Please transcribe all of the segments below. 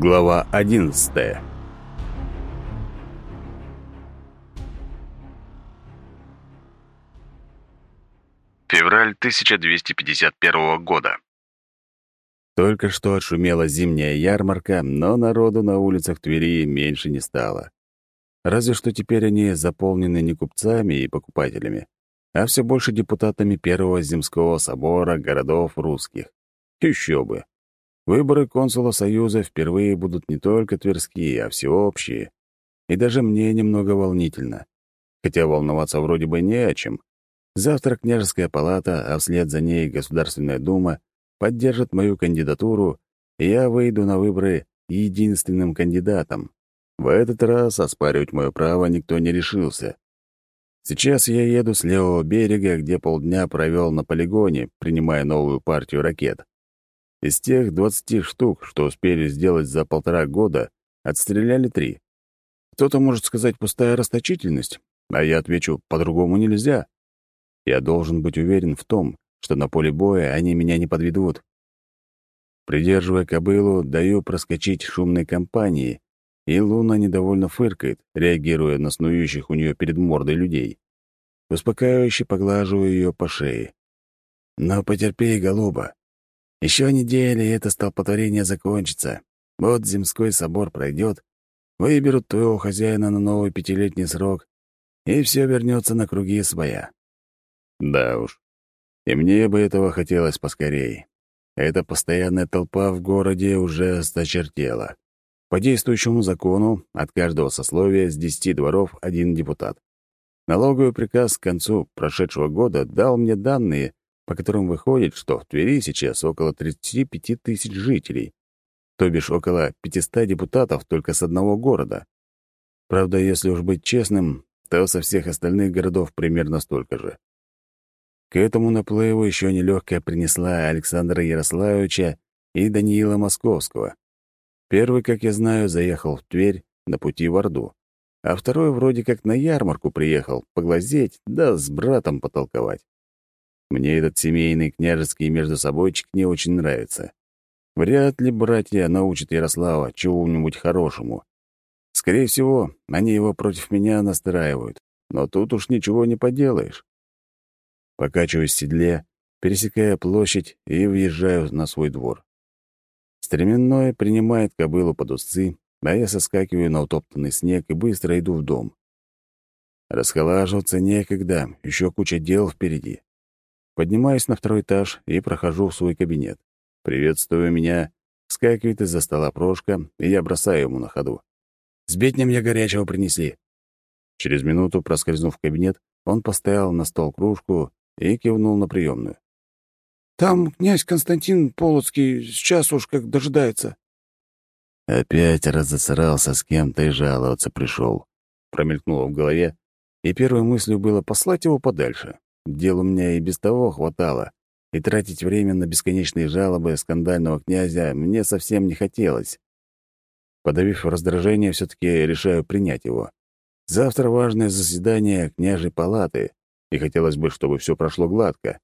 Глава 11 Февраль 1251 года. Только что отшумела зимняя ярмарка, но народу на улицах Твери меньше не стало. Разве что теперь они заполнены не купцами и покупателями, а все больше депутатами Первого Земского собора городов русских. Еще бы! Выборы консула Союза впервые будут не только тверские, а всеобщие. И даже мне немного волнительно. Хотя волноваться вроде бы не о чем. Завтра княжеская палата, а вслед за ней Государственная дума поддержат мою кандидатуру, и я выйду на выборы единственным кандидатом. В этот раз оспаривать мое право никто не решился. Сейчас я еду с левого берега, где полдня провел на полигоне, принимая новую партию ракет. Из тех 20 штук, что успели сделать за полтора года, отстреляли три. Кто-то может сказать пустая расточительность, а я отвечу, по-другому нельзя. Я должен быть уверен в том, что на поле боя они меня не подведут. Придерживая кобылу, даю проскочить шумной компании, и Луна недовольно фыркает, реагируя на снующих у нее перед мордой людей. Успокаивающе поглаживаю ее по шее. «Но потерпи, голуба. Еще недели, и это столпотворение закончится. Вот земской собор пройдет, выберут твоего хозяина на новый пятилетний срок, и все вернется на круги своя. Да уж. И мне бы этого хотелось поскорей. Эта постоянная толпа в городе уже осточертела. По действующему закону от каждого сословия с десяти дворов один депутат. Налоговый приказ к концу прошедшего года дал мне данные, по которым выходит, что в Твери сейчас около 35 тысяч жителей, то бишь около 500 депутатов только с одного города. Правда, если уж быть честным, то со всех остальных городов примерно столько же. К этому наплыву еще нелегкая принесла Александра Ярославовича и Даниила Московского. Первый, как я знаю, заехал в Тверь на пути в Орду, а второй вроде как на ярмарку приехал поглазеть, да с братом потолковать. Мне этот семейный княжеский между собойчик не очень нравится. Вряд ли братья научат Ярослава чему-нибудь хорошему. Скорее всего, они его против меня настраивают, но тут уж ничего не поделаешь. Покачиваюсь в седле, пересекая площадь и въезжаю на свой двор. Стременной принимает кобылу под усы, а я соскакиваю на утоптанный снег и быстро иду в дом. Расхолаживаться некогда, еще куча дел впереди. Поднимаюсь на второй этаж и прохожу в свой кабинет. Приветствуя меня, вскакивает из-за стола Прошка, и я бросаю ему на ходу. «Сбитня мне горячего принесли». Через минуту, проскользнув в кабинет, он поставил на стол кружку и кивнул на приемную. «Там князь Константин Полоцкий сейчас уж как дожидается». «Опять разосрался с кем-то и жаловаться пришел», — промелькнуло в голове, и первой мыслью было послать его подальше. Дел у меня и без того хватало, и тратить время на бесконечные жалобы скандального князя мне совсем не хотелось. Подавив раздражение, все таки решаю принять его. Завтра важное заседание княжей палаты, и хотелось бы, чтобы все прошло гладко.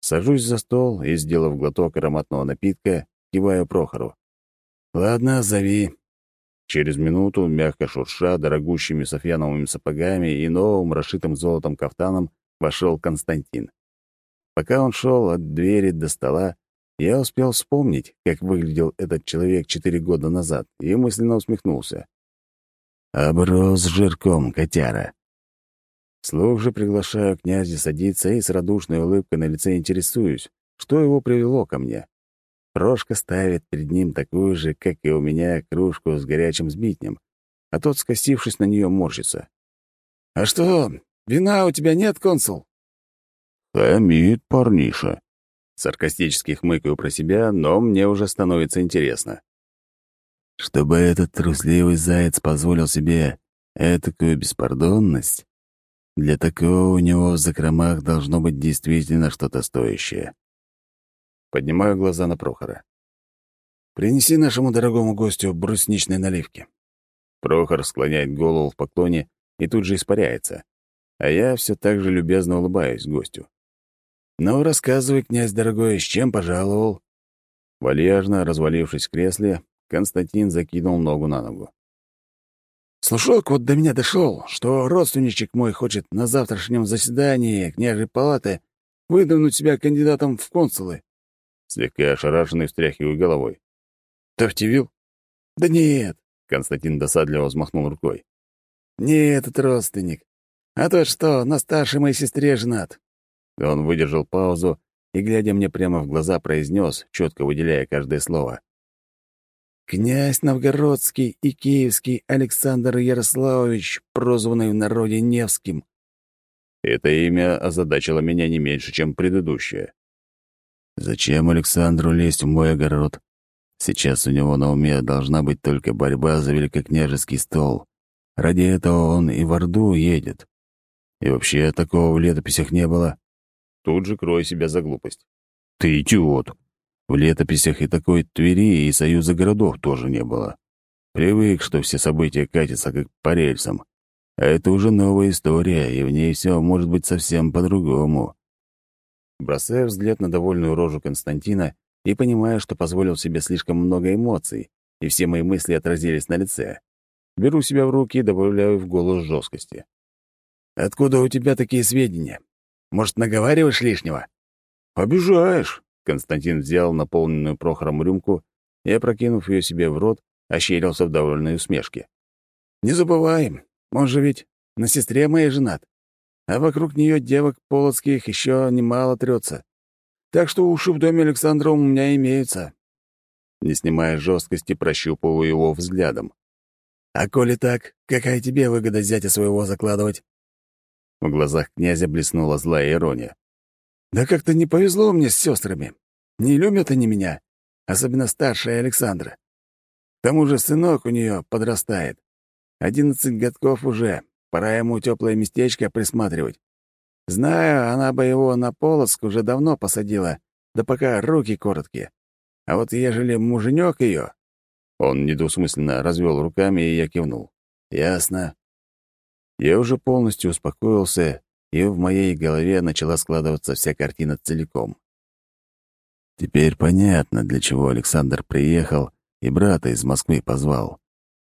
Сажусь за стол и, сделав глоток ароматного напитка, киваю Прохору. «Ладно, зови». Через минуту, мягко шурша дорогущими софьяновыми сапогами и новым расшитым золотом кафтаном, вошел Константин. Пока он шел от двери до стола, я успел вспомнить, как выглядел этот человек четыре года назад, и мысленно усмехнулся. «Оброс жирком, котяра». Слух же приглашаю князя садиться и с радушной улыбкой на лице интересуюсь, что его привело ко мне. Прошка ставит перед ним такую же, как и у меня, кружку с горячим сбитнем, а тот, скосившись на нее, морщится. «А что, «Вина у тебя нет, консул?» «Хамит, парниша». Саркастически хмыкаю про себя, но мне уже становится интересно. Чтобы этот трусливый заяц позволил себе этакую беспардонность, для такого у него в закромах должно быть действительно что-то стоящее. Поднимаю глаза на Прохора. «Принеси нашему дорогому гостю брусничной наливки». Прохор склоняет голову в поклоне и тут же испаряется а я все так же любезно улыбаюсь гостю. «Ну, рассказывай, князь дорогой, с чем пожаловал?» Вальяжно развалившись в кресле, Константин закинул ногу на ногу. Слушок вот до меня дошел, что родственничек мой хочет на завтрашнем заседании княжей палаты выдвинуть себя кандидатом в консулы. Слегка ошарашенный встряхиваю головой. Тавтивил? Да нет, Константин досадливо взмахнул рукой. Не этот родственник. А тот что, на старшей моей сестре женат. Он выдержал паузу и, глядя мне прямо в глаза, произнес, четко выделяя каждое слово. «Князь Новгородский и Киевский Александр Ярославович, прозванный в народе Невским». Это имя озадачило меня не меньше, чем предыдущее. «Зачем Александру лезть в мой огород? Сейчас у него на уме должна быть только борьба за великокняжеский стол. Ради этого он и в Орду едет. И вообще такого в летописях не было. Тут же крой себя за глупость. Ты идиот. В летописях и такой Твери, и союза городов тоже не было. Привык, что все события катятся как по рельсам. А это уже новая история, и в ней все может быть совсем по-другому. Бросаю взгляд на довольную рожу Константина и понимаю, что позволил себе слишком много эмоций, и все мои мысли отразились на лице. Беру себя в руки и добавляю в голос жесткости. «Откуда у тебя такие сведения? Может, наговариваешь лишнего?» «Обижаешь!» Константин взял наполненную Прохором рюмку и, опрокинув ее себе в рот, ощерился в довольной усмешке. «Не забывай, он же ведь на сестре моей женат, а вокруг нее девок полоцких еще немало трется. Так что уши в доме Александра у меня имеются». Не снимая жесткости, прощупываю его взглядом. «А коли так, какая тебе выгода зятя своего закладывать?» В глазах князя блеснула злая ирония. Да как-то не повезло мне с сестрами. Не любят они меня, особенно старшая Александра. К тому же сынок у нее подрастает. Одиннадцать годков уже, пора ему теплое местечко присматривать. Знаю, она бы его на полоск уже давно посадила, да пока руки короткие. А вот ежели муженек ее... Он недвусмысленно развел руками, и я кивнул. «Ясно». Я уже полностью успокоился и в моей голове начала складываться вся картина целиком. Теперь понятно, для чего Александр приехал и брата из Москвы позвал.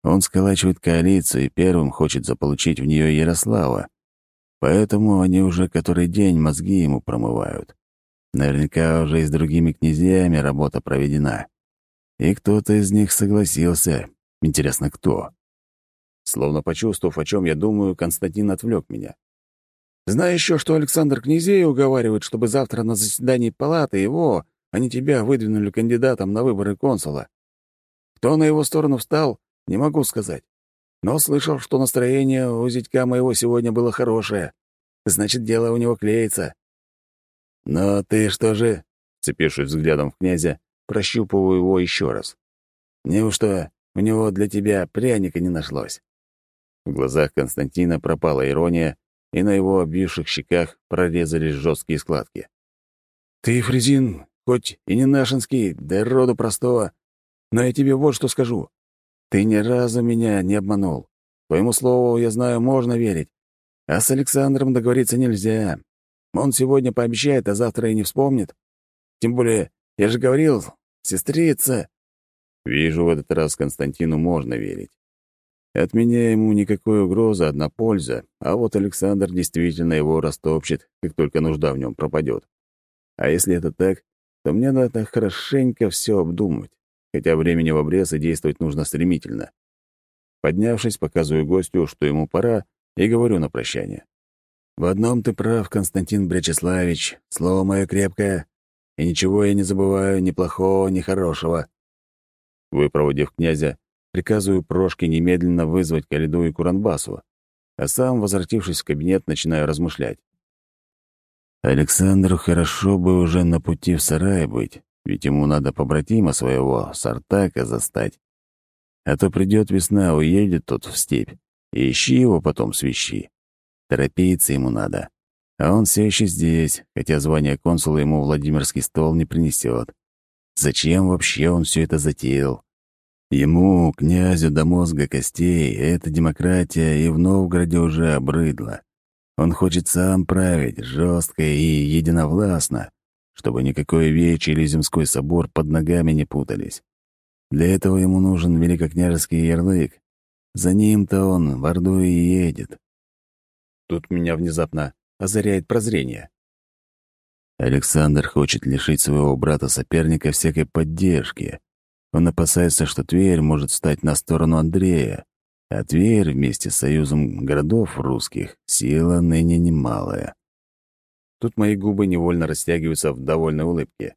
Он сколачивает коалицию и первым хочет заполучить в нее Ярослава. Поэтому они уже который день мозги ему промывают. Наверняка уже и с другими князьями работа проведена. И кто-то из них согласился. Интересно, кто? Словно почувствовав, о чем я думаю, Константин отвлек меня. Знаю еще, что Александр князей уговаривает, чтобы завтра на заседании палаты его, а не тебя, выдвинули кандидатом на выборы консула. Кто на его сторону встал, не могу сказать. Но слышал, что настроение у зятька моего сегодня было хорошее. Значит, дело у него клеится. Но ты что же, цепившись взглядом в князя, прощупываю его еще раз. Неужто у него для тебя пряника не нашлось? В глазах Константина пропала ирония, и на его обвивших щеках прорезались жесткие складки. «Ты, Фрезин, хоть и не нашинский, да роду простого, но я тебе вот что скажу. Ты ни разу меня не обманул. Твоему слову, я знаю, можно верить. А с Александром договориться нельзя. Он сегодня пообещает, а завтра и не вспомнит. Тем более, я же говорил, сестрица...» Вижу, в этот раз Константину можно верить. От меня ему никакой угрозы, одна польза, а вот Александр действительно его растопчет, как только нужда в нем пропадет. А если это так, то мне надо хорошенько все обдумать, хотя времени в обрез и действовать нужно стремительно. Поднявшись, показываю гостю, что ему пора, и говорю на прощание. «В одном ты прав, Константин Брячеславич, слово мое крепкое, и ничего я не забываю ни плохого, ни хорошего». Выпроводив князя, Приказываю Прошке немедленно вызвать Калиду и Куранбасу, а сам, возвратившись в кабинет, начинаю размышлять. Александру хорошо бы уже на пути в сарай быть, ведь ему надо побратима своего, Сартака, застать. А то придет весна, уедет тот в степь, и ищи его потом свищи. Торопиться ему надо. А он все еще здесь, хотя звание консула ему Владимирский стол не принесет. Зачем вообще он все это затеял? Ему, князю до мозга костей, эта демократия и в Новгороде уже обрыдла. Он хочет сам править, жестко и единовластно, чтобы никакой вечи или земской собор под ногами не путались. Для этого ему нужен великокняжеский ярлык. За ним-то он в Орду и едет. Тут меня внезапно озаряет прозрение. Александр хочет лишить своего брата-соперника всякой поддержки. Он опасается, что Тверь может стать на сторону Андрея, а Тверь вместе с союзом городов русских сила ныне немалая. Тут мои губы невольно растягиваются в довольной улыбке.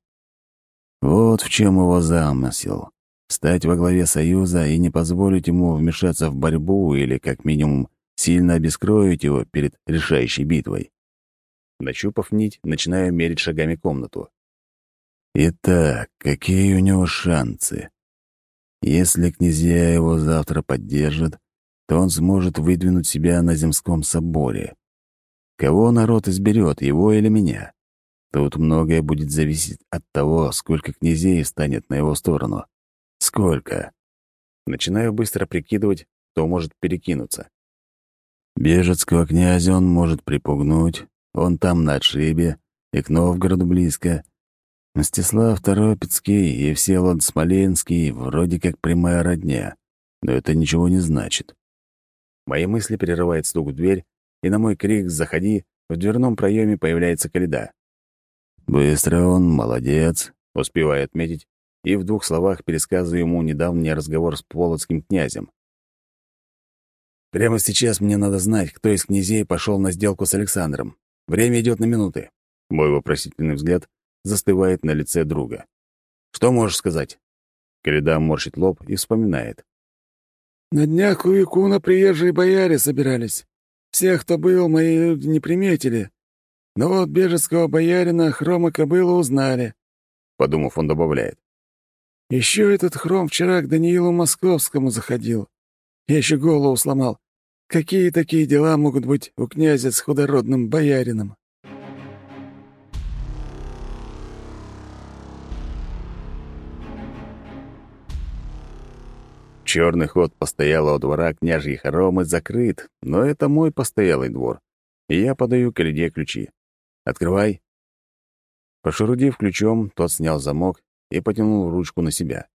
Вот в чем его замысел. Стать во главе союза и не позволить ему вмешаться в борьбу или, как минимум, сильно обескроить его перед решающей битвой. Нащупав нить, начинаю мерить шагами комнату. Итак, какие у него шансы? Если князья его завтра поддержат, то он сможет выдвинуть себя на земском соборе. Кого народ изберет, его или меня? Тут многое будет зависеть от того, сколько князей станет на его сторону. Сколько? Начинаю быстро прикидывать, кто может перекинуться. Бежецкого князя он может припугнуть, он там на отшибе, и к Новгороду близко. Мстислав Торопецкий и Всеволод Смоленский вроде как прямая родня, но это ничего не значит. Мои мысли прерывает стук в дверь, и на мой крик «Заходи!» в дверном проеме появляется Каледа. «Быстро он, молодец», — успеваю отметить, и в двух словах пересказываю ему недавний разговор с полоцким князем. Прямо сейчас мне надо знать, кто из князей пошел на сделку с Александром. Время идет на минуты. Мой вопросительный взгляд застывает на лице друга. «Что можешь сказать?» Коляда морщит лоб и вспоминает. «На днях у Якуна приезжие бояре собирались. Всех, кто был, мои люди не приметили. Но вот бежецкого боярина Хрома Кобыла узнали». Подумав, он добавляет. «Еще этот Хром вчера к Даниилу Московскому заходил. Я еще голову сломал. Какие такие дела могут быть у князя с худородным боярином?» Черный ход постоялого двора княжьей хоромы закрыт, но это мой постоялый двор, и я подаю Каледе ключи. «Открывай». Пошурудив ключом, тот снял замок и потянул ручку на себя.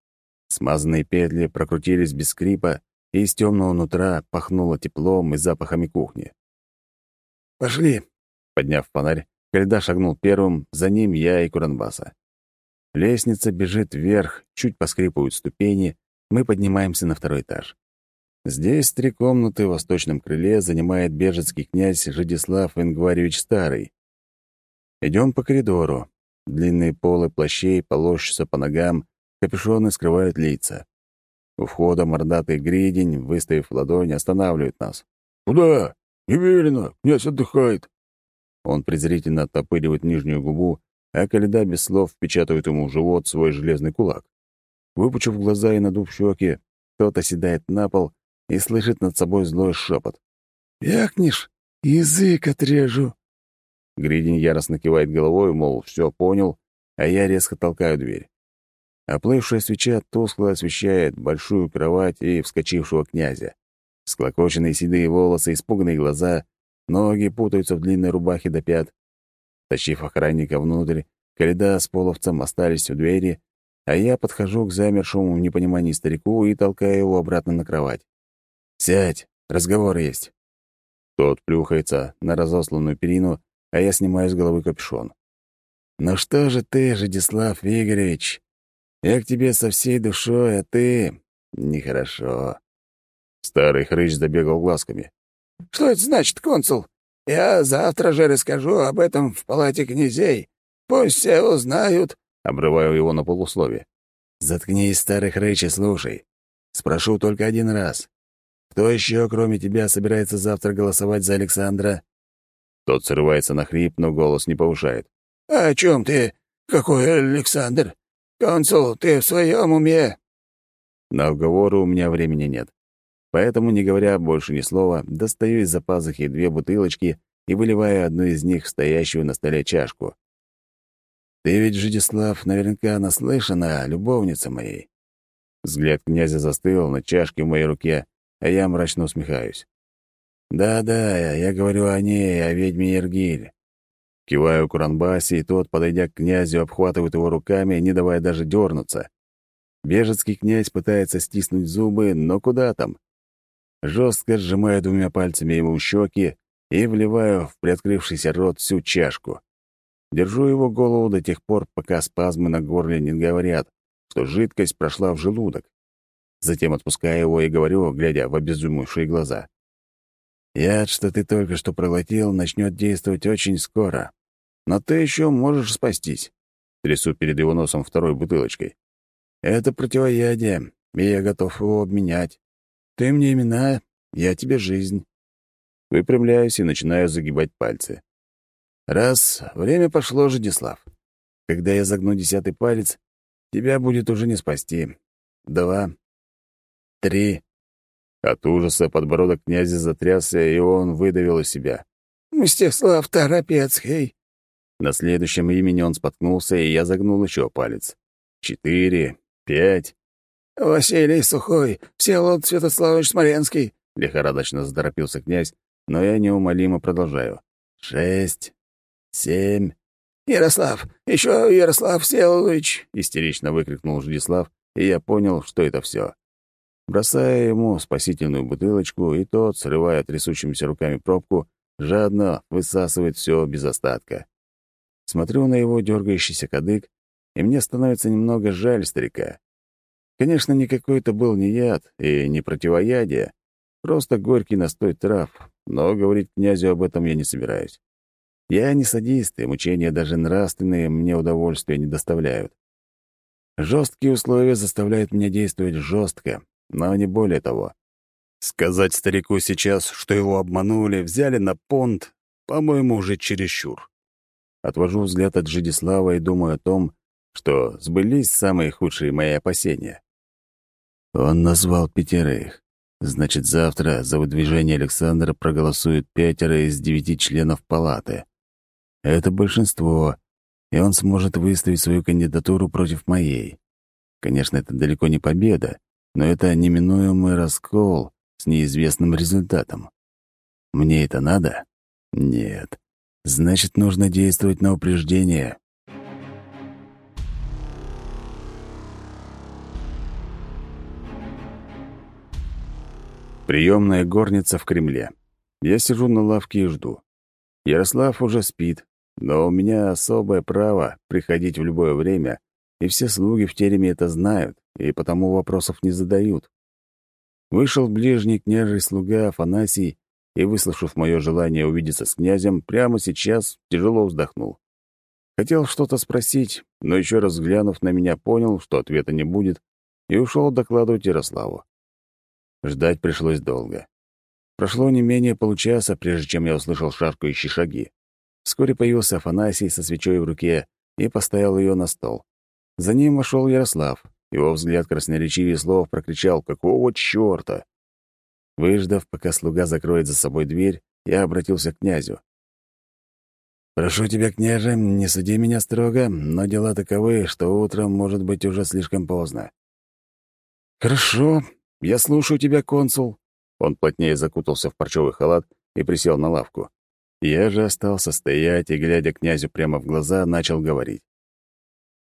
Смазанные петли прокрутились без скрипа, и из темного нутра пахнуло теплом и запахами кухни. «Пошли!» Подняв фонарь, Кальда шагнул первым, за ним я и Куранбаса. Лестница бежит вверх, чуть поскрипывают ступени, мы поднимаемся на второй этаж. Здесь три комнаты в восточном крыле занимает бежецкий князь Жидислав Ингваревич Старый. Идем по коридору. Длинные полы плащей полощутся по ногам, капюшоны скрывают лица. У входа мордатый гридень, выставив ладонь, останавливает нас. «Куда? Не велено, князь отдыхает». Он презрительно оттопыривает нижнюю губу, а Каледа без слов впечатывает ему в живот свой железный кулак. Выпучив глаза и надув щеки, тот оседает на пол и слышит над собой злой шепот. «Якнешь, язык отрежу!» Гридин яростно кивает головой, мол, все понял, а я резко толкаю дверь. Оплывшая свеча тускло освещает большую кровать и вскочившего князя. Склокоченные седые волосы, испуганные глаза, ноги путаются в длинной рубахе до пят. Тащив охранника внутрь, Коляда с половцем остались у двери, а я подхожу к замершему в непонимании старику и толкаю его обратно на кровать. «Сядь, разговор есть». Тот плюхается на разосланную перину, а я снимаю с головы капюшон. «Ну что же ты, Жидислав Игоревич? Я к тебе со всей душой, а ты... Нехорошо». Старый хрыч забегал глазками. «Что это значит, консул? Я завтра же расскажу об этом в палате князей. Пусть все узнают, Обрываю его на полуслове. «Заткнись, старый хрыч, и слушай. Спрошу только один раз. Кто еще, кроме тебя, собирается завтра голосовать за Александра?» Тот срывается на хрип, но голос не повышает. «А «О чем ты? Какой Александр? Консул, ты в своем уме?» На уговоры у меня времени нет. Поэтому, не говоря больше ни слова, достаю из-за пазухи две бутылочки и выливаю одну из них в стоящую на столе чашку. Ты ведь, Жидислав, наверняка наслышана о любовнице моей». Взгляд князя застыл на чашке в моей руке, а я мрачно усмехаюсь. «Да-да, я говорю о ней, о ведьме Ергиль». Киваю Куранбасе, и тот, подойдя к князю, обхватывает его руками, не давая даже дернуться. Бежецкий князь пытается стиснуть зубы, но куда там? Жестко сжимаю двумя пальцами ему щеки и вливаю в приоткрывшийся рот всю чашку. Держу его голову до тех пор, пока спазмы на горле не говорят, что жидкость прошла в желудок. Затем отпускаю его и говорю, глядя в обезумевшие глаза. «Яд, что ты только что проглотил, начнет действовать очень скоро. Но ты еще можешь спастись». Трясу перед его носом второй бутылочкой. Это противоядие, и я готов его обменять. Ты мне имена, я тебе жизнь. Выпрямляюсь и начинаю загибать пальцы. Раз, время пошло, Жидислав. Когда я загну десятый палец, тебя будет уже не спасти. Два, три. От ужаса подбородок князя затрясся, и он выдавил из себя. «Мстислав Торопецкий». На следующем имени он споткнулся, и я загнул еще палец. Четыре, Пять. «Василий Сухой, Всеволод Святославович Смоленский», — лихорадочно заторопился князь, но я неумолимо продолжаю. «Шесть. Семь». «Ярослав! Еще Ярослав Всеволодович!» — истерично выкрикнул Ждислав, и я понял, что это все. Бросая ему спасительную бутылочку, и тот, срывая трясущимися руками пробку, жадно высасывает все без остатка. Смотрю на его дергающийся кадык и мне становится немного жаль старика. Конечно, никакой это был не яд и не противоядие, просто горький настой трав, но говорить князю об этом я не собираюсь. Я не садист, и мучения даже нравственные мне удовольствия не доставляют. Жесткие условия заставляют меня действовать жестко, но не более того. Сказать старику сейчас, что его обманули, взяли на понт, по-моему, уже чересчур. Отвожу взгляд от Жидислава и думаю о том, что сбылись самые худшие мои опасения. Он назвал пятерых. Значит, завтра за выдвижение Александра проголосуют пятеро из девяти членов палаты. Это большинство, и он сможет выставить свою кандидатуру против моей. Конечно, это далеко не победа, но это неминуемый раскол с неизвестным результатом. Мне это надо? Нет. Значит, нужно действовать на упреждение, Приемная горница в Кремле. Я сижу на лавке и жду. Ярослав уже спит, но у меня особое право приходить в любое время, и все слуги в тереме это знают, и потому вопросов не задают. Вышел ближний княжий слуга Афанасий и, выслушав мое желание увидеться с князем, прямо сейчас тяжело вздохнул. Хотел что-то спросить, но еще раз взглянув на меня, понял, что ответа не будет, и ушел докладывать Ярославу. Ждать пришлось долго. Прошло не менее получаса, прежде чем я услышал шаркающие шаги. Вскоре появился Афанасий со свечой в руке и поставил ее на стол. За ним вошел Ярослав. Его взгляд красноречивее слов прокричал «Какого чёрта?». Выждав, пока слуга закроет за собой дверь, я обратился к князю. «Прошу тебя, княже, не суди меня строго, но дела таковы, что утром может быть уже слишком поздно». «Хорошо, «Я слушаю тебя, консул». Он плотнее закутался в парчевый халат и присел на лавку. Я же остался стоять и, глядя князю прямо в глаза, начал говорить.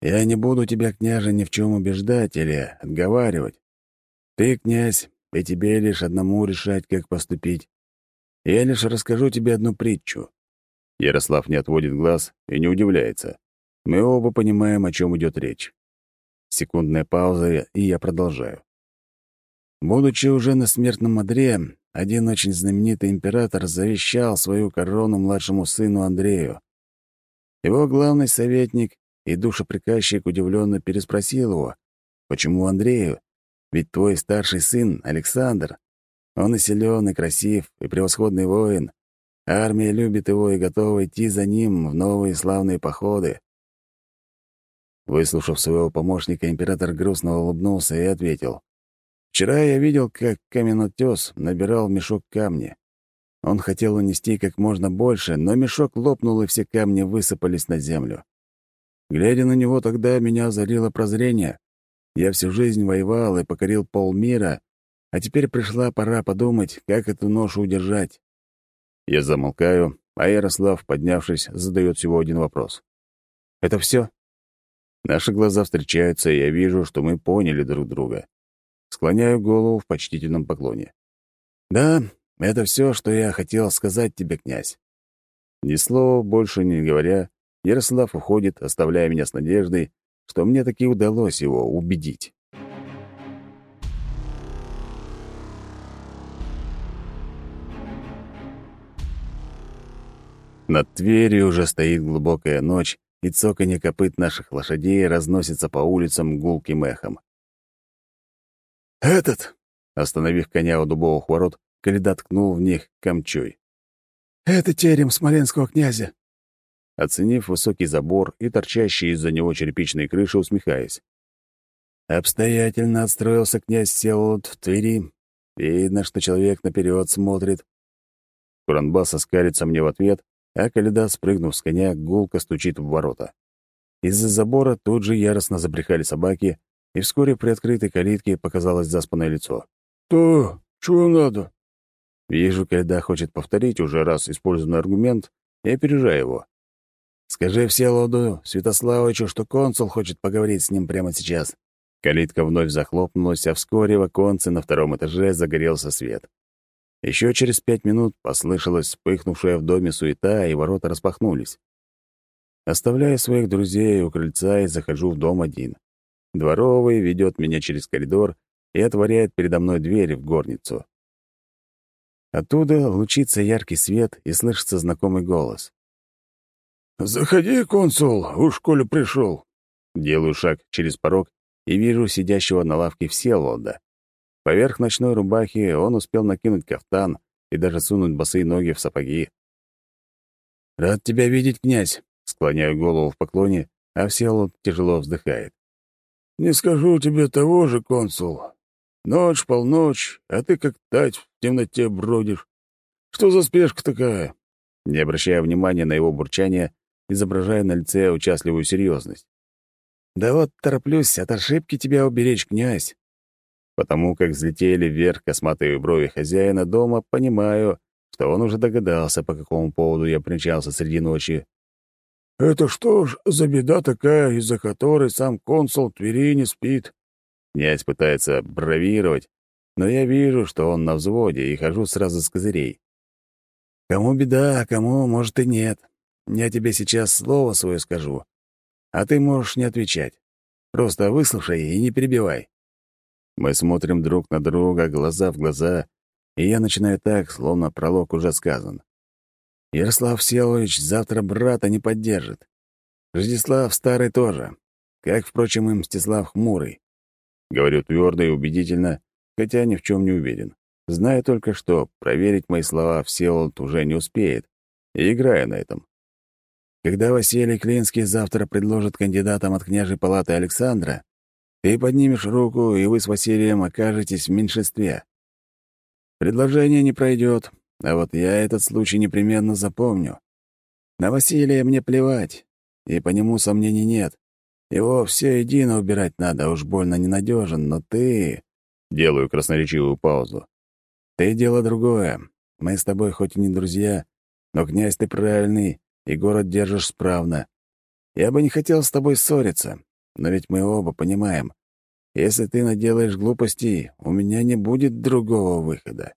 «Я не буду тебя, княже, ни в чем убеждать или отговаривать. Ты, князь, и тебе лишь одному решать, как поступить. Я лишь расскажу тебе одну притчу». Ярослав не отводит глаз и не удивляется. Мы оба понимаем, о чем идет речь. Секундная пауза, и я продолжаю. Будучи уже на смертном одре, один очень знаменитый император завещал свою корону младшему сыну Андрею. Его главный советник и душеприказчик удивленно переспросил его, «Почему Андрею? Ведь твой старший сын, Александр, он и силен, и красив, и превосходный воин. Армия любит его и готова идти за ним в новые славные походы». Выслушав своего помощника, император грустно улыбнулся и ответил, Вчера я видел, как каменотес набирал мешок камня. Он хотел унести как можно больше, но мешок лопнул, и все камни высыпались на землю. Глядя на него, тогда меня озарило прозрение. Я всю жизнь воевал и покорил полмира, а теперь пришла пора подумать, как эту ношу удержать. Я замолкаю, а Ярослав, поднявшись, задает всего один вопрос. «Это все?» Наши глаза встречаются, и я вижу, что мы поняли друг друга. Склоняю голову в почтительном поклоне. «Да, это все, что я хотел сказать тебе, князь». Ни слова больше не говоря, Ярослав уходит, оставляя меня с надеждой, что мне таки удалось его убедить. Над Тверью уже стоит глубокая ночь, и цоканье копыт наших лошадей разносится по улицам гулким эхом. «Этот!» — остановив коня у дубовых ворот, Каледа ткнул в них камчой. «Это терем смоленского князя!» Оценив высокий забор и торчащие из-за него черепичные крыши, усмехаясь. Обстоятельно отстроился князь Селут в Твери. Видно, что человек наперед смотрит. Куранбас оскалится мне в ответ, а Каледа, спрыгнув с коня, гулко стучит в ворота. Из-за забора тут же яростно забрехали собаки, и вскоре при открытой калитке показалось заспанное лицо. «То, чего надо?» Вижу, Каледа хочет повторить уже раз использованный аргумент, и опережаю его. «Скажи Всеволоду Святославовичу, что консул хочет поговорить с ним прямо сейчас». Калитка вновь захлопнулась, а вскоре в оконце на втором этаже загорелся свет. Еще через пять минут послышалась вспыхнувшая в доме суета, и ворота распахнулись. Оставляя своих друзей у крыльца и захожу в дом один. Дворовый ведет меня через коридор и отворяет передо мной дверь в горницу. Оттуда лучится яркий свет и слышится знакомый голос. «Заходи, консул, уж коли пришел. Делаю шаг через порог и вижу сидящего на лавке Всеволода. Поверх ночной рубахи он успел накинуть кафтан и даже сунуть босые ноги в сапоги. «Рад тебя видеть, князь!» — склоняю голову в поклоне, а Всеволод тяжело вздыхает. «Не скажу тебе того же, консул. Ночь, полночь, а ты как тать в темноте бродишь. Что за спешка такая?» Не обращая внимания на его бурчание, изображая на лице участливую серьезность. «Да вот тороплюсь от ошибки тебя уберечь, князь. Потому как взлетели вверх косматые брови хозяина дома, понимаю, что он уже догадался, по какому поводу я примчался среди ночи. «Это что ж за беда такая, из-за которой сам консул Твери не спит?» Князь пытается бравировать, но я вижу, что он на взводе, и хожу сразу с козырей. «Кому беда, а кому, может, и нет. Я тебе сейчас слово свое скажу, а ты можешь не отвечать. Просто выслушай и не перебивай. Мы смотрим друг на друга, глаза в глаза, и я начинаю так, словно пролог уже сказан. Ярослав Селович завтра брата не поддержит. Рождеслав Старый тоже, как, впрочем, и Мстислав Хмурый. Говорю твердо и убедительно, хотя ни в чем не уверен. Знаю только, что проверить мои слова Всеволод уже не успеет, и играю на этом. Когда Василий Клинский завтра предложит кандидатам от княжей палаты Александра, ты поднимешь руку, и вы с Василием окажетесь в меньшинстве. Предложение не пройдет, а вот я этот случай непременно запомню. На Василия мне плевать, и по нему сомнений нет. Его все едино убирать надо, уж больно ненадежен, но ты...» Делаю красноречивую паузу. «Ты дело другое. Мы с тобой хоть и не друзья, но князь ты правильный, и город держишь справно. Я бы не хотел с тобой ссориться, но ведь мы оба понимаем, если ты наделаешь глупостей, у меня не будет другого выхода.